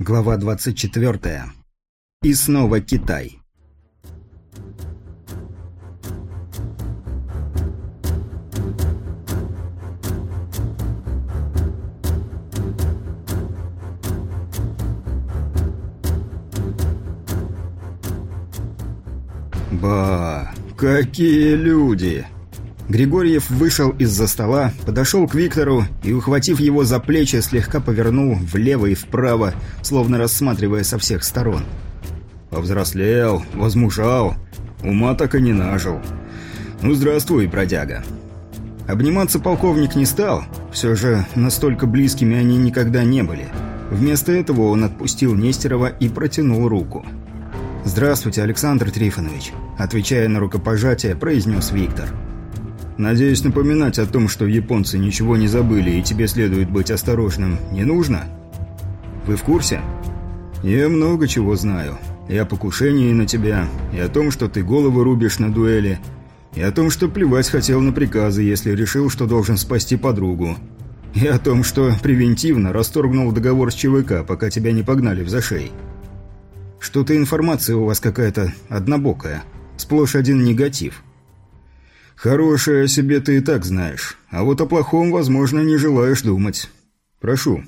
Глава 24. И снова Китай. Ба, какие люди! Григорьев вышел из-за стола, подошел к Виктору и, ухватив его за плечи, слегка повернул влево и вправо, словно рассматривая со всех сторон. «Повзрослел, возмужал, ума так и не нажил. Ну, здравствуй, бродяга». Обниматься полковник не стал, все же настолько близкими они никогда не были. Вместо этого он отпустил Нестерова и протянул руку. «Здравствуйте, Александр Трифонович», отвечая на рукопожатие, произнес Виктор. «Виктор». Надеюсь, напоминать о том, что японцы ничего не забыли и тебе следует быть осторожным, не нужно? Вы в курсе? Я много чего знаю. И о покушении на тебя, и о том, что ты голову рубишь на дуэли, и о том, что плевать хотел на приказы, если решил, что должен спасти подругу, и о том, что превентивно расторгнул договор с ЧВК, пока тебя не погнали в зашей. Что-то информация у вас какая-то однобокая, сплошь один негатив – Хорошее о себе ты и так знаешь, а вот о плохом, возможно, не желаешь думать. Прошу».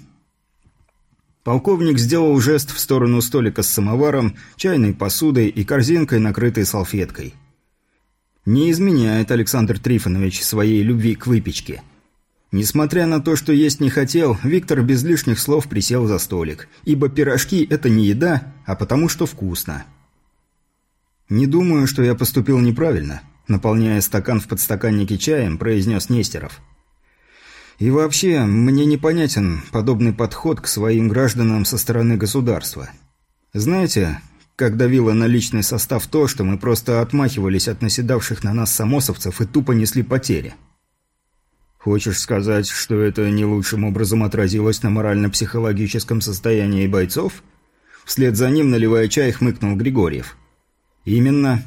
Полковник сделал жест в сторону столика с самоваром, чайной посудой и корзинкой, накрытой салфеткой. Не изменяет Александр Трифонович своей любви к выпечке. Несмотря на то, что есть не хотел, Виктор без лишних слов присел за столик, ибо пирожки – это не еда, а потому что вкусно. «Не думаю, что я поступил неправильно», наполняя стакан в подстаканнике чаем, произнес Нестеров. «И вообще, мне непонятен подобный подход к своим гражданам со стороны государства. Знаете, как давило на личный состав то, что мы просто отмахивались от наседавших на нас самосовцев и тупо несли потери?» «Хочешь сказать, что это не лучшим образом отразилось на морально-психологическом состоянии бойцов?» Вслед за ним, наливая чай, хмыкнул Григорьев. «Именно.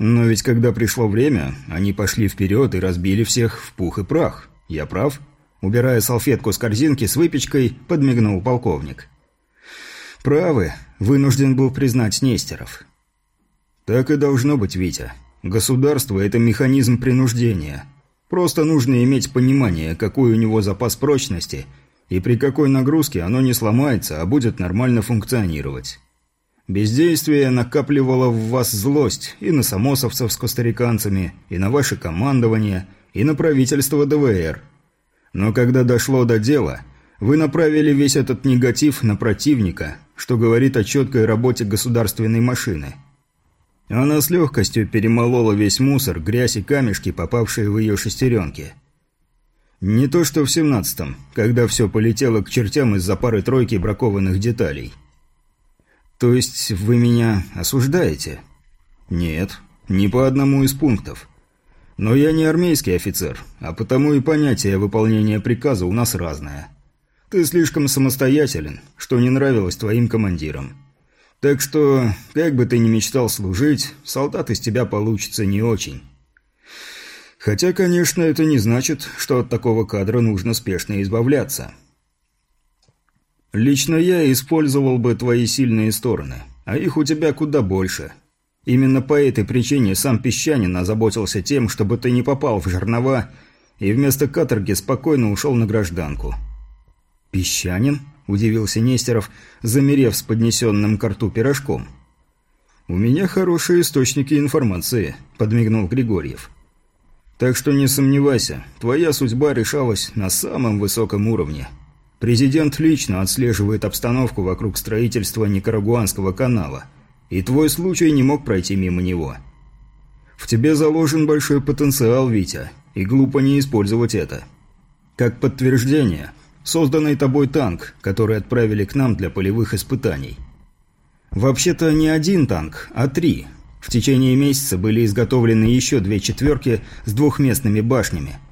Но ведь когда пришло время, они пошли вперед и разбили всех в пух и прах. Я прав? Убирая салфетку с корзинки с выпечкой, подмигнул полковник. «Правы», – вынужден был признать Нестеров. «Так и должно быть, Витя. Государство – это механизм принуждения. Просто нужно иметь понимание, какой у него запас прочности, и при какой нагрузке оно не сломается, а будет нормально функционировать». Бездействие накапливало в вас злость и на самосовцев с костариканцами, и на ваше командование, и на правительство ДВР. Но когда дошло до дела, вы направили весь этот негатив на противника, что говорит о четкой работе государственной машины. Она с легкостью перемолола весь мусор, грязь и камешки, попавшие в ее шестеренки. Не то что в семнадцатом, когда все полетело к чертям из-за пары-тройки бракованных деталей. «То есть вы меня осуждаете?» «Нет, не по одному из пунктов. Но я не армейский офицер, а потому и понятие выполнения приказа у нас разное. Ты слишком самостоятелен, что не нравилось твоим командирам. Так что, как бы ты ни мечтал служить, солдат из тебя получится не очень». Хотя, конечно, это не значит, что от такого кадра нужно спешно избавляться. Лично я использовал бы твои сильные стороны, а их у тебя куда больше. Именно по этой причине сам Песчанин озаботился тем, чтобы ты не попал в жернова и вместо каторги спокойно ушел на гражданку. «Песчанин?» – удивился Нестеров, замерев с поднесенным к рту пирожком. «У меня хорошие источники информации», – подмигнул Григорьев. «Так что не сомневайся, твоя судьба решалась на самом высоком уровне». Президент лично отслеживает обстановку вокруг строительства Никарагуанского канала, и твой случай не мог пройти мимо него. В тебе заложен большой потенциал, Витя, и глупо не использовать это. Как подтверждение, созданный тобой танк, который отправили к нам для полевых испытаний. Вообще-то не один танк, а три. В течение месяца были изготовлены еще две четверки с двухместными башнями –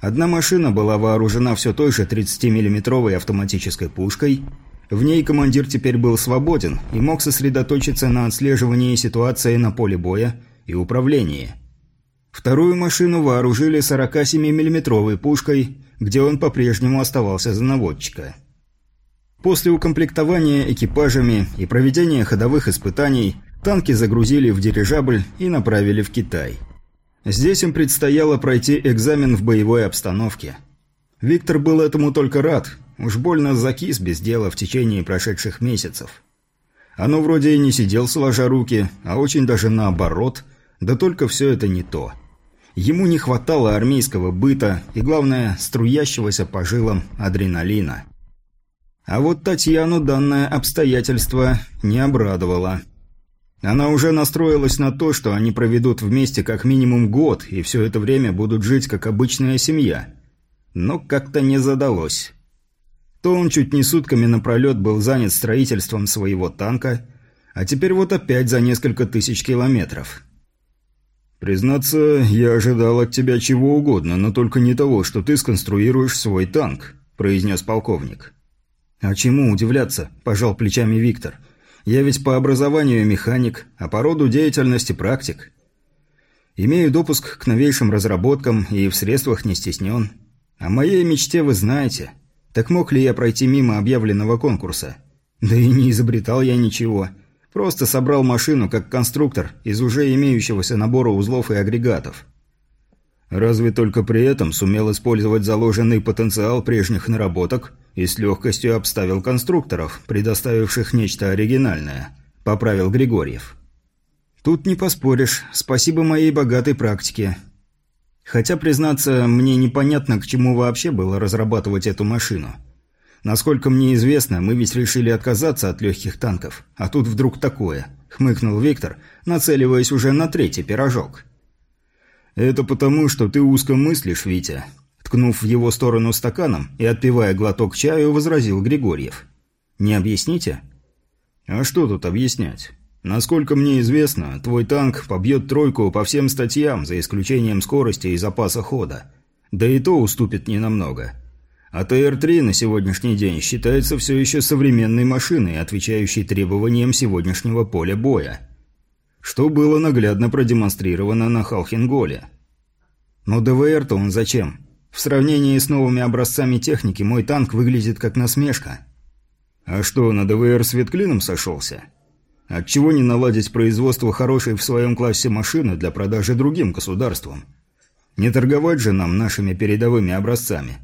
Одна машина была вооружена все той же 30-миллиметровой автоматической пушкой. В ней командир теперь был свободен и мог сосредоточиться на отслеживании ситуации на поле боя и управлении. Вторую машину вооружили 47-миллиметровой пушкой, где он по-прежнему оставался за наводчика. После укомплектования экипажами и проведения ходовых испытаний танки загрузили в дирижабль и направили в Китай. Здесь им предстояло пройти экзамен в боевой обстановке. Виктор был этому только рад, уж больно закис без дела в течение прошедших месяцев. Оно вроде и не сидел сложа руки, а очень даже наоборот, да только все это не то. Ему не хватало армейского быта и, главное, струящегося по жилам адреналина. А вот Татьяну данное обстоятельство не обрадовало. Она уже настроилась на то, что они проведут вместе как минимум год и все это время будут жить как обычная семья. Но как-то не задалось. То он чуть не сутками напролет был занят строительством своего танка, а теперь вот опять за несколько тысяч километров. «Признаться, я ожидал от тебя чего угодно, но только не того, что ты сконструируешь свой танк», – произнес полковник. «А чему удивляться?» – пожал плечами Виктор. «Я ведь по образованию механик, а по роду деятельности практик. Имею допуск к новейшим разработкам и в средствах не стеснен. О моей мечте вы знаете. Так мог ли я пройти мимо объявленного конкурса? Да и не изобретал я ничего. Просто собрал машину как конструктор из уже имеющегося набора узлов и агрегатов». Разве только при этом сумел использовать заложенный потенциал прежних наработок и с легкостью обставил конструкторов, предоставивших нечто оригинальное, поправил Григорьев. Тут не поспоришь, спасибо моей богатой практике. Хотя, признаться, мне непонятно, к чему вообще было разрабатывать эту машину. Насколько мне известно, мы ведь решили отказаться от легких танков, а тут вдруг такое, хмыкнул Виктор, нацеливаясь уже на третий пирожок. «Это потому, что ты узко мыслишь, Витя», – ткнув в его сторону стаканом и отпивая глоток чаю, возразил Григорьев. «Не объясните?» «А что тут объяснять? Насколько мне известно, твой танк побьет тройку по всем статьям, за исключением скорости и запаса хода. Да и то уступит ненамного. А ТР-3 на сегодняшний день считается все еще современной машиной, отвечающей требованиям сегодняшнего поля боя что было наглядно продемонстрировано на Халхинголе. Но ДВР-то он зачем? В сравнении с новыми образцами техники мой танк выглядит как насмешка. А что, на ДВР с ветклином сошелся? Отчего не наладить производство хорошей в своем классе машины для продажи другим государствам? Не торговать же нам нашими передовыми образцами.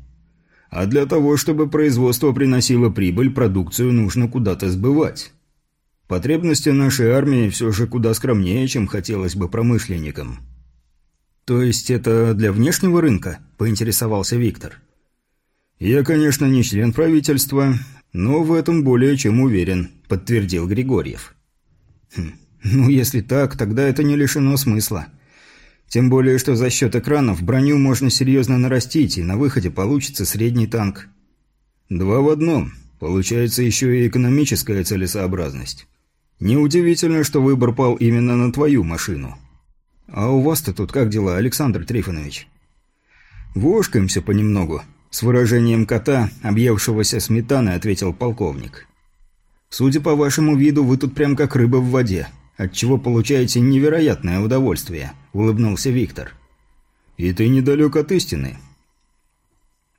А для того, чтобы производство приносило прибыль, продукцию нужно куда-то сбывать. Потребности нашей армии все же куда скромнее, чем хотелось бы промышленникам. «То есть это для внешнего рынка?» – поинтересовался Виктор. «Я, конечно, не член правительства, но в этом более чем уверен», – подтвердил Григорьев. Хм, «Ну, если так, тогда это не лишено смысла. Тем более, что за счет экранов броню можно серьезно нарастить, и на выходе получится средний танк». «Два в одном. Получается еще и экономическая целесообразность. Неудивительно, что выбор пал именно на твою машину. А у вас-то тут как дела, Александр Трифонович? Вошкаемся понемногу, с выражением кота, объевшегося сметаны, ответил полковник. Судя по вашему виду, вы тут прям как рыба в воде, отчего получаете невероятное удовольствие, улыбнулся Виктор. И ты недалек от истины.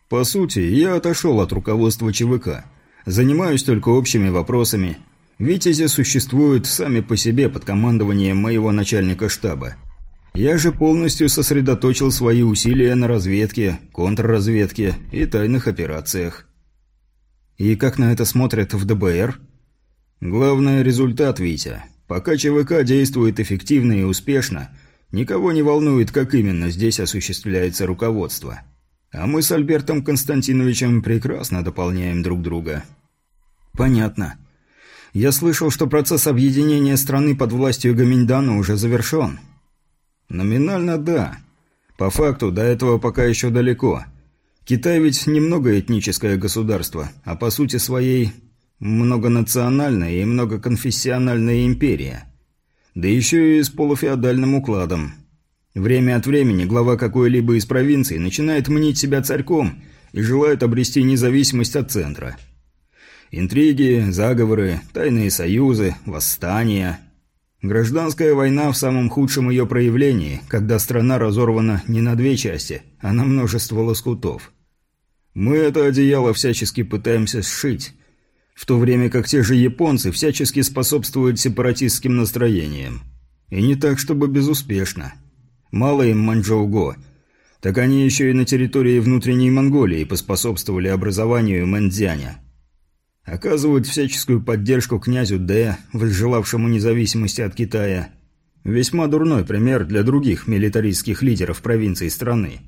По сути, я отошел от руководства ЧВК. Занимаюсь только общими вопросами, Витязи существуют сами по себе под командованием моего начальника штаба. Я же полностью сосредоточил свои усилия на разведке, контрразведке и тайных операциях. И как на это смотрят в ДБР? Главный результат, Витя. Пока ЧВК действует эффективно и успешно, никого не волнует, как именно здесь осуществляется руководство. А мы с Альбертом Константиновичем прекрасно дополняем друг друга. Понятно. Я слышал, что процесс объединения страны под властью Гаминьдана уже завершен. Номинально да. По факту до этого пока еще далеко. Китай ведь не многоэтническое государство, а по сути своей многонациональная и многоконфессиональная империя. Да еще и с полуфеодальным укладом. Время от времени глава какой-либо из провинций начинает мнить себя царьком и желает обрести независимость от центра – Интриги, заговоры, тайные союзы, восстания. Гражданская война в самом худшем ее проявлении, когда страна разорвана не на две части, а на множество лоскутов. Мы это одеяло всячески пытаемся сшить. в то время как те же японцы всячески способствуют сепаратистским настроениям. И не так, чтобы безуспешно. Мало им Манчжоуго, так они еще и на территории внутренней Монголии поспособствовали образованию Мэнцзяня. Оказывают всяческую поддержку князю Д, возжелавшему независимости от Китая. Весьма дурной пример для других милитаристских лидеров провинций страны.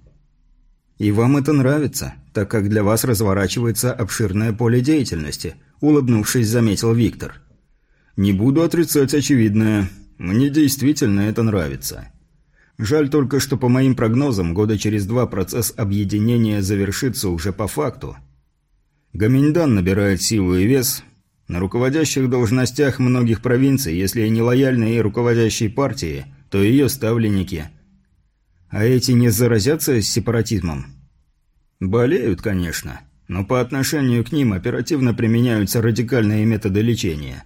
И вам это нравится, так как для вас разворачивается обширное поле деятельности, улыбнувшись, заметил Виктор. Не буду отрицать очевидное. Мне действительно это нравится. Жаль только, что по моим прогнозам, года через два процесс объединения завершится уже по факту. Гаминьдан набирает силу и вес. На руководящих должностях многих провинций, если и не лояльные руководящей партии, то ее ставленники – а эти не заразятся сепаратизмом? Болеют, конечно, но по отношению к ним оперативно применяются радикальные методы лечения.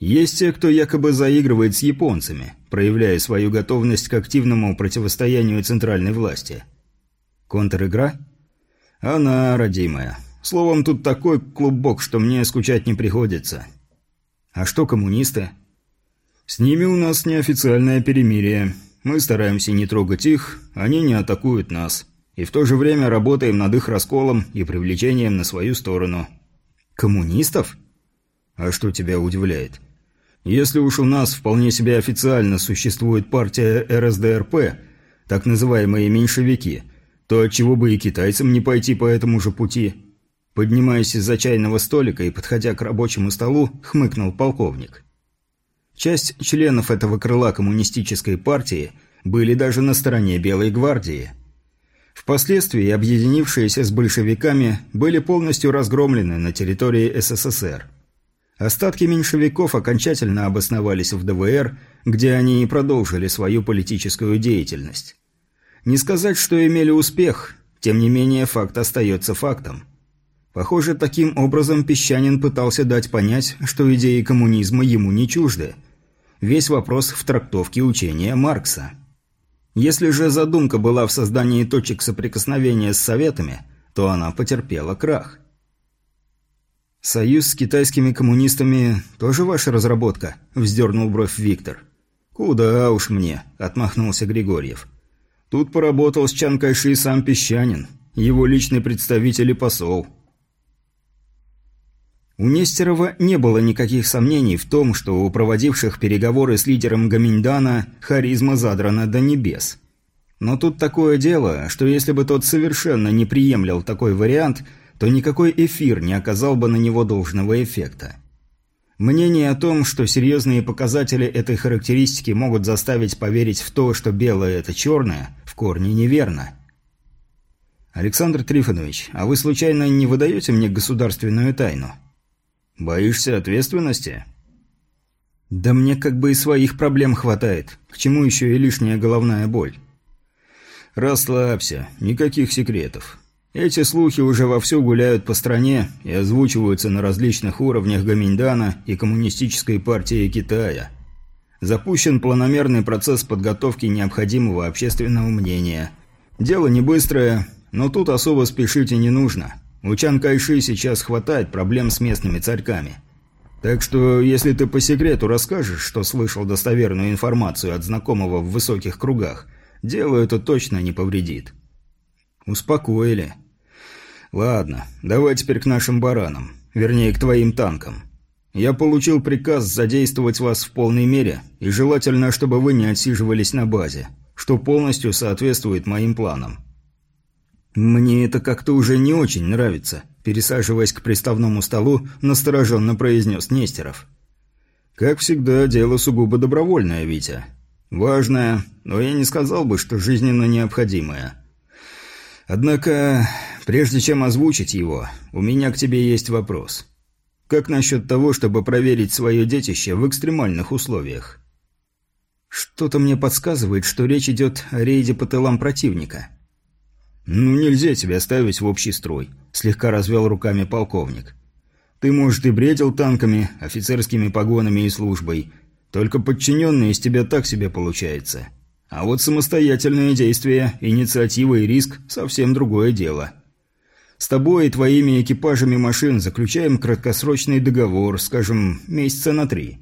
Есть те, кто якобы заигрывает с японцами, проявляя свою готовность к активному противостоянию центральной власти. Контр-игра? Она, родимая. Словом, тут такой клубок, что мне скучать не приходится. А что коммунисты? С ними у нас неофициальное перемирие – мы стараемся не трогать их, они не атакуют нас. И в то же время работаем над их расколом и привлечением на свою сторону. Коммунистов? А что тебя удивляет? Если уж у нас вполне себе официально существует партия РСДРП, так называемые меньшевики, то отчего бы и китайцам не пойти по этому же пути? Поднимаясь из-за чайного столика и подходя к рабочему столу, хмыкнул полковник. Часть членов этого крыла коммунистической партии были даже на стороне Белой гвардии. Впоследствии объединившиеся с большевиками были полностью разгромлены на территории СССР. Остатки меньшевиков окончательно обосновались в ДВР, где они и продолжили свою политическую деятельность. Не сказать, что имели успех, тем не менее факт остается фактом. Похоже, таким образом Песчанин пытался дать понять, что идеи коммунизма ему не чужды – Весь вопрос в трактовке учения Маркса. Если же задумка была в создании точек соприкосновения с советами, то она потерпела крах. «Союз с китайскими коммунистами тоже ваша разработка?» – вздернул бровь Виктор. «Куда уж мне», – отмахнулся Григорьев. «Тут поработал с Чан Кайши сам Песчанин, его личный представитель и посол». У Нестерова не было никаких сомнений в том, что у проводивших переговоры с лидером Гаминьдана харизма задрана до небес. Но тут такое дело, что если бы тот совершенно не приемлял такой вариант, то никакой эфир не оказал бы на него должного эффекта. Мнение о том, что серьезные показатели этой характеристики могут заставить поверить в то, что белое – это черное, в корне неверно. «Александр Трифонович, а вы случайно не выдаете мне государственную тайну?» «Боишься ответственности?» «Да мне как бы и своих проблем хватает. К чему еще и лишняя головная боль?» «Расслабься, никаких секретов. Эти слухи уже вовсю гуляют по стране и озвучиваются на различных уровнях Гаминьдана и Коммунистической партии Китая. Запущен планомерный процесс подготовки необходимого общественного мнения. Дело не быстрое, но тут особо спешить и не нужно». У Чан Кайши сейчас хватает проблем с местными царьками. Так что, если ты по секрету расскажешь, что слышал достоверную информацию от знакомого в высоких кругах, дело это точно не повредит. Успокоили. Ладно, давай теперь к нашим баранам. Вернее, к твоим танкам. Я получил приказ задействовать вас в полной мере, и желательно, чтобы вы не отсиживались на базе, что полностью соответствует моим планам. «Мне это как-то уже не очень нравится», – пересаживаясь к приставному столу, настороженно произнес Нестеров. «Как всегда, дело сугубо добровольное, Витя. Важное, но я не сказал бы, что жизненно необходимое. Однако, прежде чем озвучить его, у меня к тебе есть вопрос. Как насчет того, чтобы проверить свое детище в экстремальных условиях?» «Что-то мне подсказывает, что речь идет о рейде по тылам противника». «Ну, нельзя тебя ставить в общий строй», – слегка развел руками полковник. «Ты, может, и бредил танками, офицерскими погонами и службой, только подчиненный из тебя так себе получается. А вот самостоятельные действия, инициатива и риск – совсем другое дело. С тобой и твоими экипажами машин заключаем краткосрочный договор, скажем, месяца на три.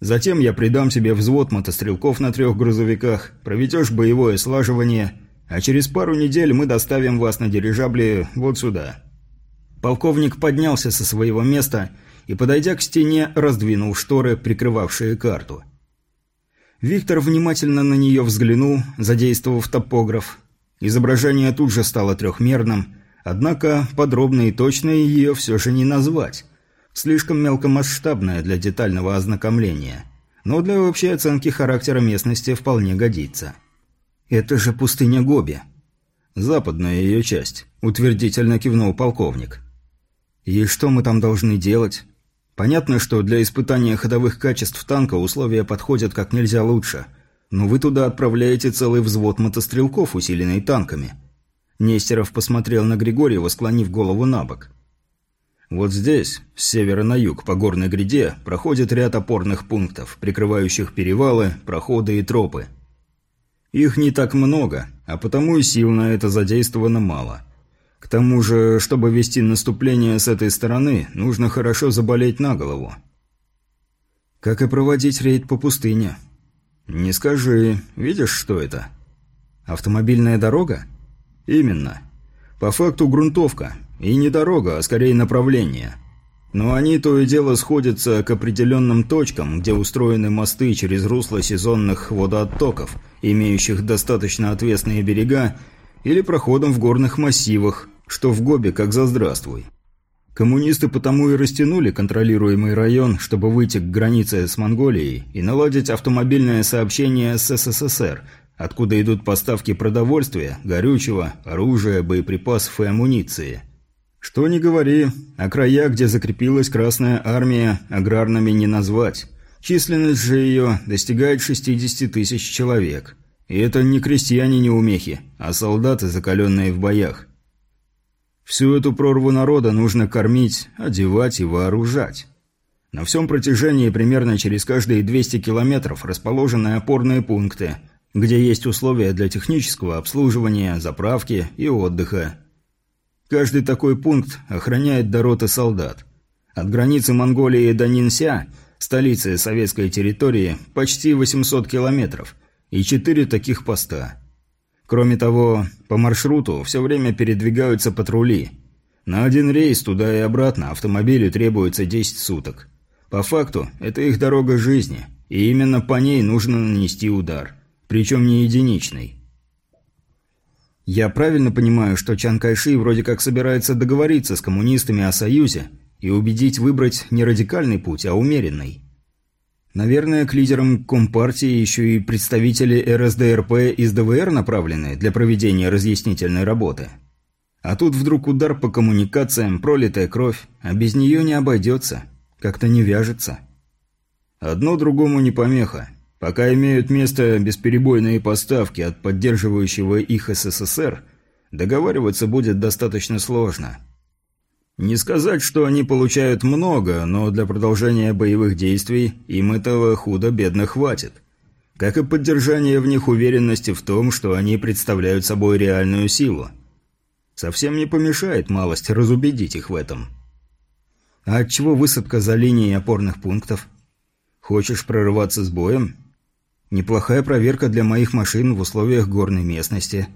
Затем я придам тебе взвод мотострелков на трех грузовиках, проведешь боевое слаживание, а через пару недель мы доставим вас на дирижабле вот сюда». Полковник поднялся со своего места и, подойдя к стене, раздвинул шторы, прикрывавшие карту. Виктор внимательно на нее взглянул, задействовав топограф. Изображение тут же стало трехмерным, однако подробно и точно ее все же не назвать. Слишком мелкомасштабное для детального ознакомления, но для общей оценки характера местности вполне годится. «Это же пустыня Гоби». «Западная ее часть», – утвердительно кивнул полковник. «И что мы там должны делать?» Понятно, что для испытания ходовых качеств танка условия подходят как нельзя лучше, но вы туда отправляете целый взвод мотострелков, усиленный танками. Нестеров посмотрел на Григорьева, склонив голову на бок. Вот здесь, с севера на юг, по горной гряде, проходит ряд опорных пунктов, прикрывающих перевалы, проходы и тропы. Их не так много, а потому и сил на это задействовано мало – к тому же, чтобы вести наступление с этой стороны, нужно хорошо заболеть на голову. Как и проводить рейд по пустыне. Не скажи, видишь, что это? Автомобильная дорога? Именно. По факту грунтовка. И не дорога, а скорее направление. Но они то и дело сходятся к определенным точкам, где устроены мосты через русло сезонных водооттоков, имеющих достаточно отвесные берега, или проходом в горных массивах, что в Гобе как за здравствуй. Коммунисты потому и растянули контролируемый район, чтобы выйти к границе с Монголией и наладить автомобильное сообщение с СССР, откуда идут поставки продовольствия, горючего, оружия, боеприпасов и амуниции. Что ни говори, а края, где закрепилась Красная Армия, аграрными не назвать. Численность же ее достигает 60 тысяч человек. И это не крестьяне-неумехи, а солдаты, закаленные в боях. Всю эту прорву народа нужно кормить, одевать и вооружать. На всем протяжении примерно через каждые 200 километров расположены опорные пункты, где есть условия для технического обслуживания, заправки и отдыха. Каждый такой пункт охраняет до роты солдат. От границы Монголии до Нинся, столицы советской территории, почти 800 километров, и четыре таких поста – Кроме того, по маршруту все время передвигаются патрули. На один рейс туда и обратно автомобилю требуется 10 суток. По факту, это их дорога жизни, и именно по ней нужно нанести удар. Причем не единичный. Я правильно понимаю, что Чан Кайши вроде как собирается договориться с коммунистами о союзе и убедить выбрать не радикальный путь, а умеренный? Наверное, к лидерам Компартии еще и представители РСДРП из ДВР направлены для проведения разъяснительной работы. А тут вдруг удар по коммуникациям, пролитая кровь, а без нее не обойдется. Как-то не вяжется. Одно другому не помеха. Пока имеют место бесперебойные поставки от поддерживающего их СССР, договариваться будет достаточно сложно. Не сказать, что они получают много, но для продолжения боевых действий им этого худо-бедно хватит. Как и поддержание в них уверенности в том, что они представляют собой реальную силу. Совсем не помешает малость разубедить их в этом. А отчего высадка за линией опорных пунктов? Хочешь прорываться с боем? Неплохая проверка для моих машин в условиях горной местности.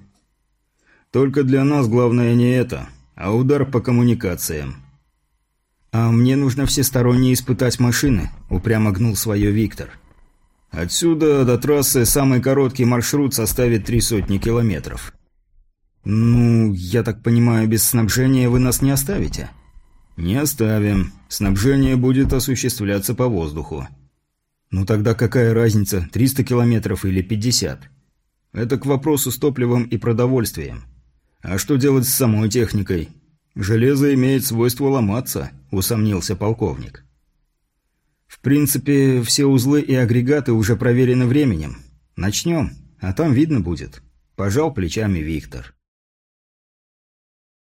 Только для нас главное не это а удар по коммуникациям. «А мне нужно всесторонне испытать машины», – упрямо гнул свое Виктор. «Отсюда до трассы самый короткий маршрут составит три сотни километров». «Ну, я так понимаю, без снабжения вы нас не оставите?» «Не оставим. Снабжение будет осуществляться по воздуху». «Ну тогда какая разница, 300 километров или 50?» «Это к вопросу с топливом и продовольствием». «А что делать с самой техникой?» «Железо имеет свойство ломаться», – усомнился полковник. «В принципе, все узлы и агрегаты уже проверены временем. Начнем, а там видно будет», – пожал плечами Виктор.